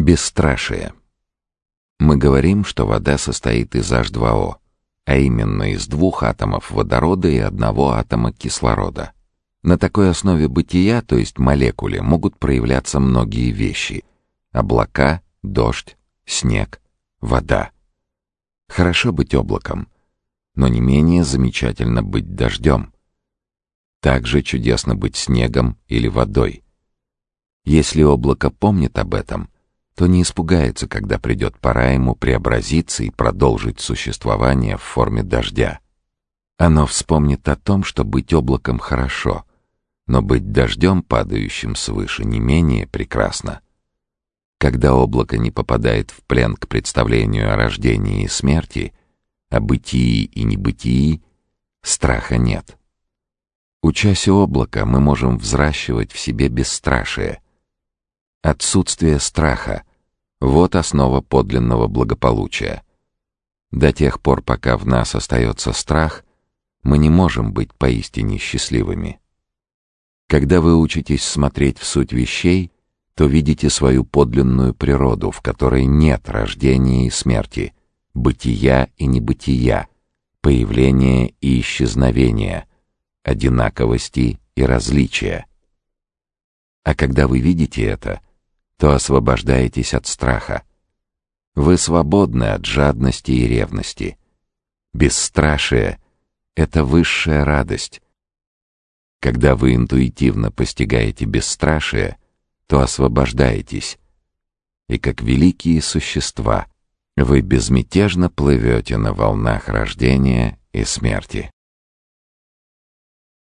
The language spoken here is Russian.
Бесстрашие. Мы говорим, что вода состоит из H2O, а именно из двух атомов водорода и одного атома кислорода. На такой основе бытия, то есть молекуле, могут проявляться многие вещи: облака, дождь, снег, вода. Хорошо быть облаком, но не менее замечательно быть дождем. Также чудесно быть снегом или водой. Если облако помнит об этом, то не испугается, когда придет пора ему преобразиться и продолжить существование в форме дождя. Оно вспомнит о том, что быть облаком хорошо, но быть дождем, падающим свыше, не менее прекрасно. Когда облако не попадает в плен к представлению о рождении и смерти, о бытии и небытии, страха нет. Учась облака, мы можем взращивать в себе бесстрашие. Отсутствие страха — вот основа подлинного благополучия. До тех пор, пока в нас остается страх, мы не можем быть поистине счастливыми. Когда вы учитесь смотреть в суть вещей, то видите свою подлинную природу, в которой нет рождения и смерти, бытия и небытия, появления и исчезновения — одинаковости и различия. А когда вы видите это, то освобождаетесь от страха. Вы свободны от жадности и ревности. Бесстрашие — это высшая радость. Когда вы интуитивно постигаете бесстрашие, то освобождаетесь. И как великие существа, вы безмятежно плывете на волнах рождения и смерти.